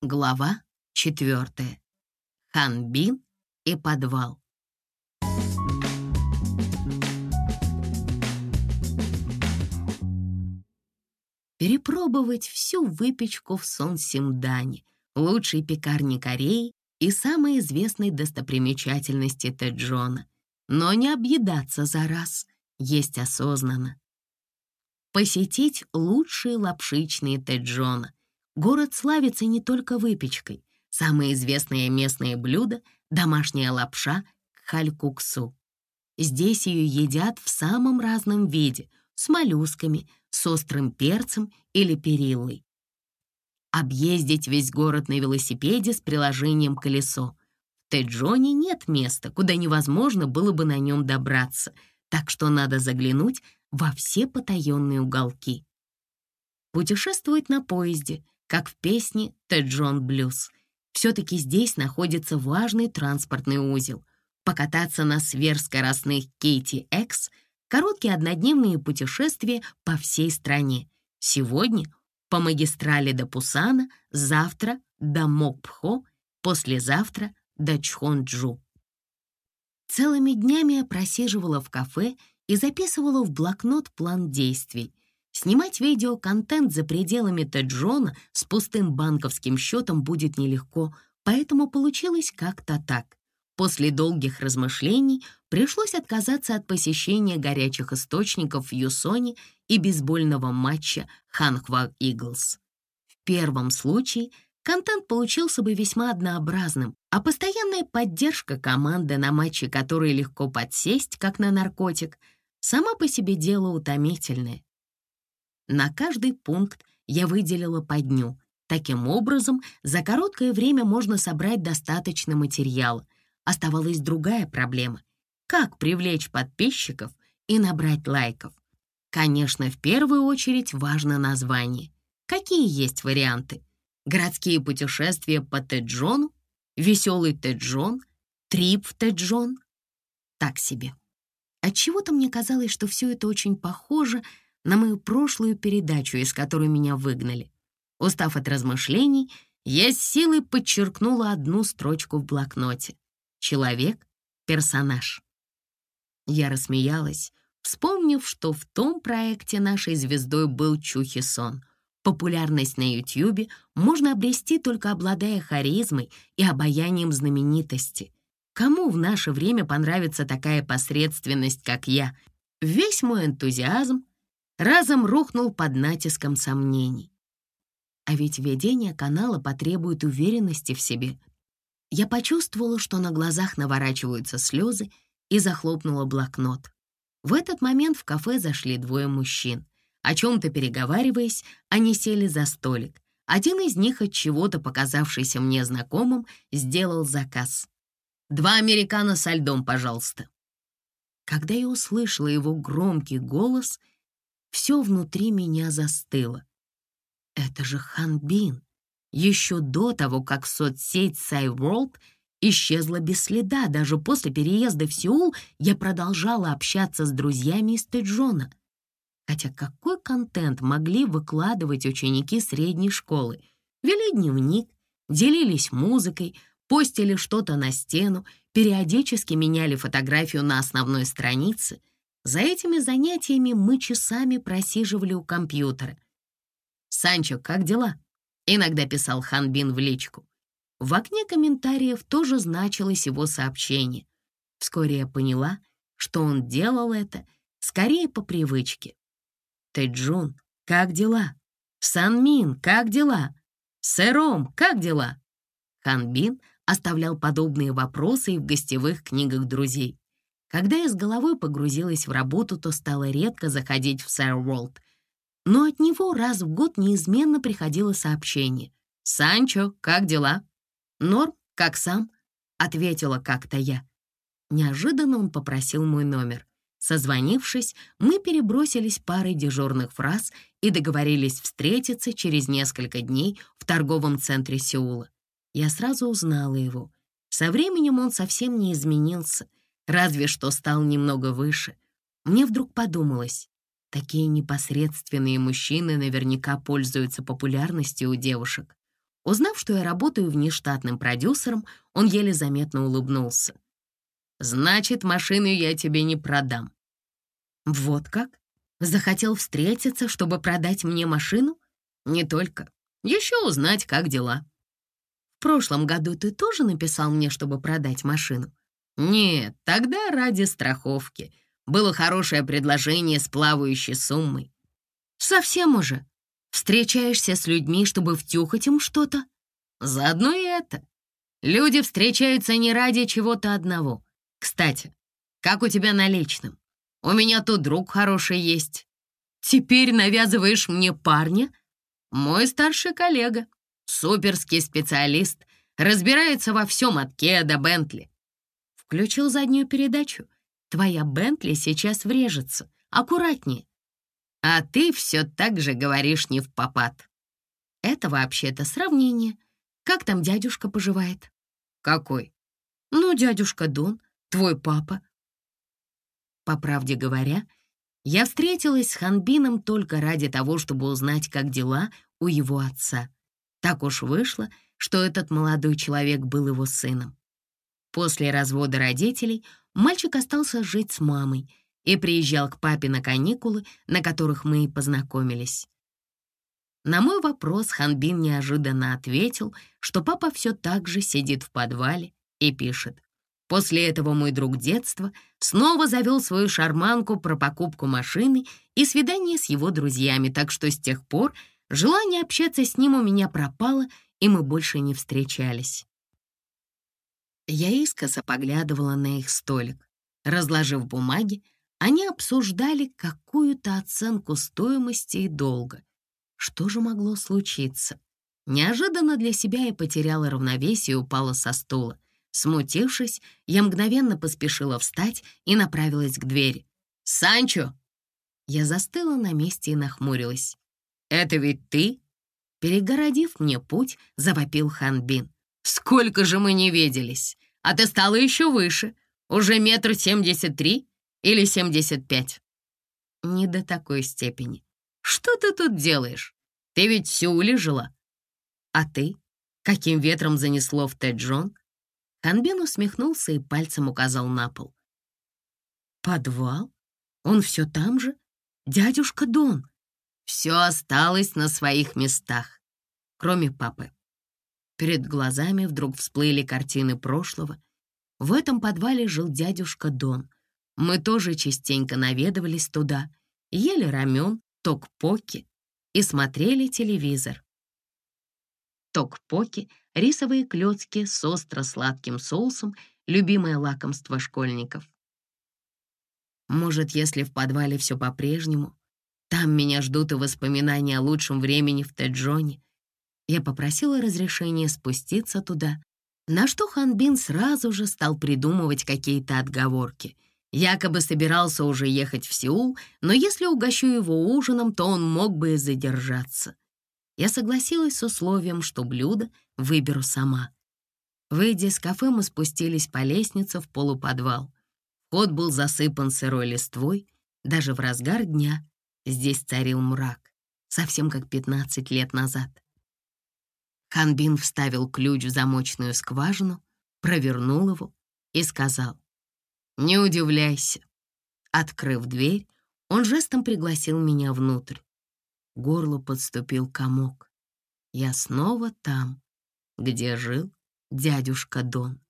Глава четвертая. Ханбин и подвал. Перепробовать всю выпечку в Сон-Симдане, лучшей пекарне Кореи и самой известной достопримечательности Тэджона. Но не объедаться за раз, есть осознанно. Посетить лучшие лапшичные Тэджона, Город славится не только выпечкой. Самое известное местное блюдо — домашняя лапша халькуксу. Здесь ее едят в самом разном виде — с моллюсками, с острым перцем или периллой. Объездить весь город на велосипеде с приложением «Колесо». В Тэджоне нет места, куда невозможно было бы на нем добраться, так что надо заглянуть во все потаенные уголки. Путешествовать на поезде — как в песне «Тэджон Блюз». Все-таки здесь находится важный транспортный узел. Покататься на сверхскоростных KTX — короткие однодневные путешествия по всей стране. Сегодня по магистрали до Пусана, завтра до Мокпхо, послезавтра до Чхонджу. Целыми днями я просиживала в кафе и записывала в блокнот план действий. Снимать видеоконтент за пределами Теджона с пустым банковским счетом будет нелегко, поэтому получилось как-то так. После долгих размышлений пришлось отказаться от посещения горячих источников в Юсоне и бейсбольного матча Ханхва Иглс. В первом случае контент получился бы весьма однообразным, а постоянная поддержка команды на матче, который легко подсесть, как на наркотик, сама по себе дело утомительное. На каждый пункт я выделила по дню. Таким образом, за короткое время можно собрать достаточно материала. Оставалась другая проблема — как привлечь подписчиков и набрать лайков. Конечно, в первую очередь важно название. Какие есть варианты? Городские путешествия по Теджону? Веселый Теджон? Трип в Теджон? Так себе. Отчего-то мне казалось, что все это очень похоже на мою прошлую передачу, из которой меня выгнали. Устав от размышлений, я с силой подчеркнула одну строчку в блокноте. Человек — персонаж. Я рассмеялась, вспомнив, что в том проекте нашей звездой был Чухи Сон. Популярность на Ютьюбе можно обрести, только обладая харизмой и обаянием знаменитости. Кому в наше время понравится такая посредственность, как я? Весь мой энтузиазм разом рухнул под натиском сомнений. А ведь ведение канала потребует уверенности в себе. Я почувствовала, что на глазах наворачиваются слезы, и захлопнула блокнот. В этот момент в кафе зашли двое мужчин. О чем-то переговариваясь, они сели за столик. Один из них, от чего-то показавшийся мне знакомым, сделал заказ. «Два американо со льдом, пожалуйста». Когда я услышала его громкий голос — все внутри меня застыло. Это же Ханбин. Еще до того, как соцсеть SciWorld исчезла без следа, даже после переезда в Сеул я продолжала общаться с друзьями из Тэджона. Хотя какой контент могли выкладывать ученики средней школы? Вели дневник, делились музыкой, постили что-то на стену, периодически меняли фотографию на основной странице — за этими занятиями мы часами просиживали у компьютера. «Санчо, как дела?» — иногда писал Ханбин в личку. В окне комментариев тоже значилось его сообщение. Вскоре я поняла, что он делал это скорее по привычке. «Тэджун, как дела? Санмин, как дела? Сэром, как дела?» Ханбин оставлял подобные вопросы и в гостевых книгах друзей. Когда я с головой погрузилась в работу, то стала редко заходить в Сэр Уолт. Но от него раз в год неизменно приходило сообщение. «Санчо, как дела?» «Норм, как сам?» — ответила как-то я. Неожиданно он попросил мой номер. Созвонившись, мы перебросились парой дежурных фраз и договорились встретиться через несколько дней в торговом центре Сеула. Я сразу узнала его. Со временем он совсем не изменился — разве что стал немного выше. Мне вдруг подумалось, такие непосредственные мужчины наверняка пользуются популярностью у девушек. Узнав, что я работаю внештатным продюсером, он еле заметно улыбнулся. «Значит, машину я тебе не продам». «Вот как? Захотел встретиться, чтобы продать мне машину?» «Не только. Еще узнать, как дела». «В прошлом году ты тоже написал мне, чтобы продать машину?» «Нет, тогда ради страховки. Было хорошее предложение с плавающей суммой». «Совсем уже? Встречаешься с людьми, чтобы втюхать им что-то?» «Заодно и это. Люди встречаются не ради чего-то одного. Кстати, как у тебя на личном? У меня тут друг хороший есть. Теперь навязываешь мне парня? Мой старший коллега, суперский специалист, разбирается во всем от Кеа до Бентли. Включил заднюю передачу. Твоя Бентли сейчас врежется. Аккуратнее. А ты все так же говоришь не в попад. Это вообще-то сравнение. Как там дядюшка поживает? Какой? Ну, дядюшка Дон, твой папа. По правде говоря, я встретилась с Ханбином только ради того, чтобы узнать, как дела у его отца. Так уж вышло, что этот молодой человек был его сыном. После развода родителей мальчик остался жить с мамой и приезжал к папе на каникулы, на которых мы и познакомились. На мой вопрос Ханбин неожиданно ответил, что папа все так же сидит в подвале и пишет. После этого мой друг детства снова завел свою шарманку про покупку машины и свидание с его друзьями, так что с тех пор желание общаться с ним у меня пропало, и мы больше не встречались. Я искоса поглядывала на их столик. Разложив бумаги, они обсуждали какую-то оценку стоимости и долга. Что же могло случиться? Неожиданно для себя я потеряла равновесие и упала со стула. Смутившись, я мгновенно поспешила встать и направилась к двери. «Санчо!» Я застыла на месте и нахмурилась. «Это ведь ты?» Перегородив мне путь, завопил Ханбин. «Сколько же мы не виделись! А ты стала еще выше, уже метр семьдесят три или семьдесят пять?» «Не до такой степени. Что ты тут делаешь? Ты ведь в Сеуле жила. А ты? Каким ветром занесло в Тэджон?» Ханбин усмехнулся и пальцем указал на пол. «Подвал? Он все там же? Дядюшка Дон?» «Все осталось на своих местах, кроме папы. Перед глазами вдруг всплыли картины прошлого. В этом подвале жил дядюшка Дон. Мы тоже частенько наведывались туда, ели рамен, токпоки и смотрели телевизор. Токпоки — рисовые клетки с остро-сладким соусом, любимое лакомство школьников. Может, если в подвале все по-прежнему, там меня ждут и воспоминания о лучшем времени в Теджоне, я попросила разрешения спуститься туда, на что Ханбин сразу же стал придумывать какие-то отговорки. Якобы собирался уже ехать в Сеул, но если угощу его ужином, то он мог бы и задержаться. Я согласилась с условием, что блюдо выберу сама. Выйдя из кафе, мы спустились по лестнице в полуподвал. Вход был засыпан сырой листвой. Даже в разгар дня здесь царил мрак, совсем как 15 лет назад. Ханбин вставил ключ в замочную скважину, провернул его и сказал, «Не удивляйся». Открыв дверь, он жестом пригласил меня внутрь. Горло подступил комок. Я снова там, где жил дядюшка Дон.